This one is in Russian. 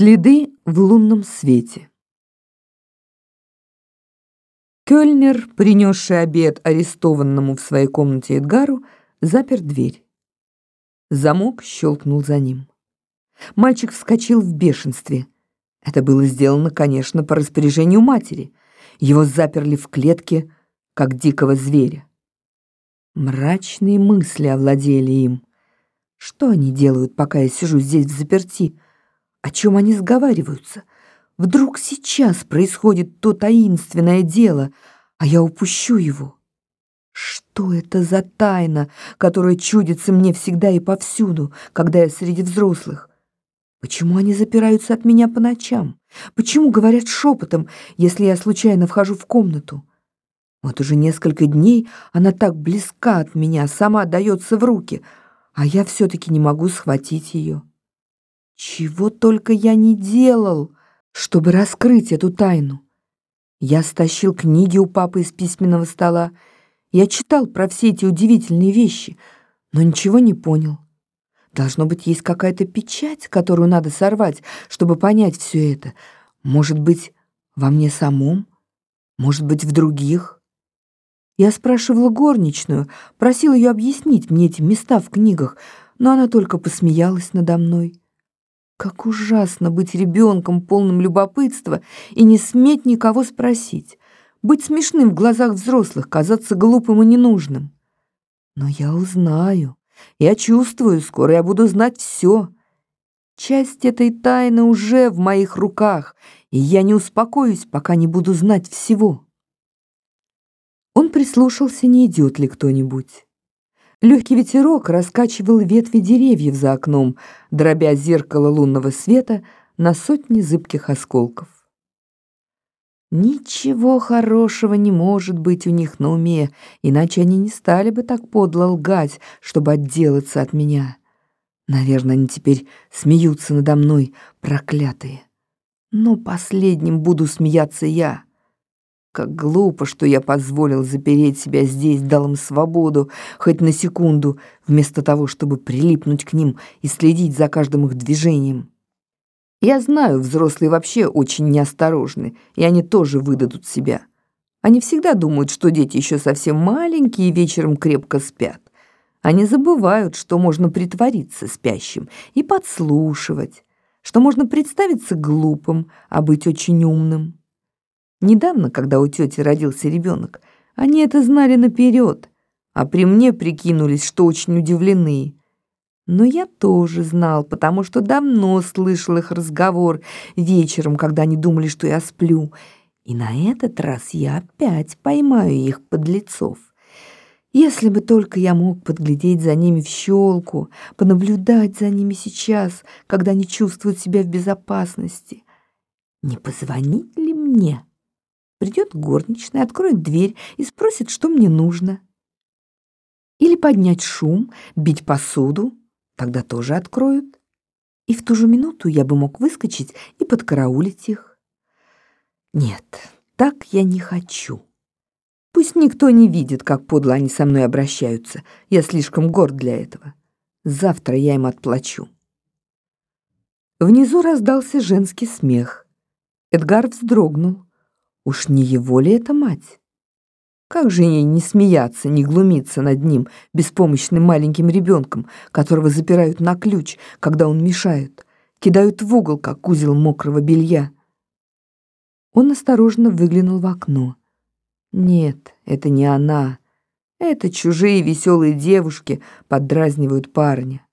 Следы в лунном свете. Кёльнер, принесший обед арестованному в своей комнате Эдгару, запер дверь. Замок щелкнул за ним. Мальчик вскочил в бешенстве. Это было сделано, конечно, по распоряжению матери. Его заперли в клетке, как дикого зверя. Мрачные мысли овладели им. Что они делают, пока я сижу здесь в заперти? О чем они сговариваются? Вдруг сейчас происходит то таинственное дело, а я упущу его. Что это за тайна, которая чудится мне всегда и повсюду, когда я среди взрослых? Почему они запираются от меня по ночам? Почему говорят шепотом, если я случайно вхожу в комнату? Вот уже несколько дней она так близка от меня, сама дается в руки, а я все-таки не могу схватить ее. Чего только я не делал, чтобы раскрыть эту тайну. Я стащил книги у папы из письменного стола. Я читал про все эти удивительные вещи, но ничего не понял. Должно быть, есть какая-то печать, которую надо сорвать, чтобы понять все это. Может быть, во мне самом? Может быть, в других? Я спрашивала горничную, просил ее объяснить мне эти места в книгах, но она только посмеялась надо мной. Как ужасно быть ребенком, полным любопытства, и не сметь никого спросить. Быть смешным в глазах взрослых, казаться глупым и ненужным. Но я узнаю. Я чувствую, скоро я буду знать все. Часть этой тайны уже в моих руках, и я не успокоюсь, пока не буду знать всего. Он прислушался, не идет ли кто-нибудь. Легкий ветерок раскачивал ветви деревьев за окном, дробя зеркало лунного света на сотни зыбких осколков. Ничего хорошего не может быть у них на уме, иначе они не стали бы так подло лгать, чтобы отделаться от меня. Наверное, они теперь смеются надо мной, проклятые. Но последним буду смеяться я. Как глупо, что я позволил запереть себя здесь, дал им свободу, хоть на секунду, вместо того, чтобы прилипнуть к ним и следить за каждым их движением. Я знаю, взрослые вообще очень неосторожны, и они тоже выдадут себя. Они всегда думают, что дети еще совсем маленькие и вечером крепко спят. Они забывают, что можно притвориться спящим и подслушивать, что можно представиться глупым, а быть очень умным. Недавно, когда у тети родился ребенок, они это знали наперед, а при мне прикинулись, что очень удивлены. Но я тоже знал, потому что давно слышал их разговор вечером, когда они думали, что я сплю. И на этот раз я опять поймаю их подлецов. Если бы только я мог подглядеть за ними в щелку, понаблюдать за ними сейчас, когда они чувствуют себя в безопасности. Не позвонить ли мне? Придет горничная, откроет дверь и спросит, что мне нужно. Или поднять шум, бить посуду, тогда тоже откроют. И в ту же минуту я бы мог выскочить и подкараулить их. Нет, так я не хочу. Пусть никто не видит, как подло они со мной обращаются. Я слишком горд для этого. Завтра я им отплачу. Внизу раздался женский смех. Эдгар вздрогнул. Уж не его ли это мать? Как же ей не смеяться, не глумиться над ним, беспомощным маленьким ребенком, которого запирают на ключ, когда он мешает, кидают в угол, как узел мокрого белья. Он осторожно выглянул в окно. Нет, это не она. Это чужие веселые девушки поддразнивают парня.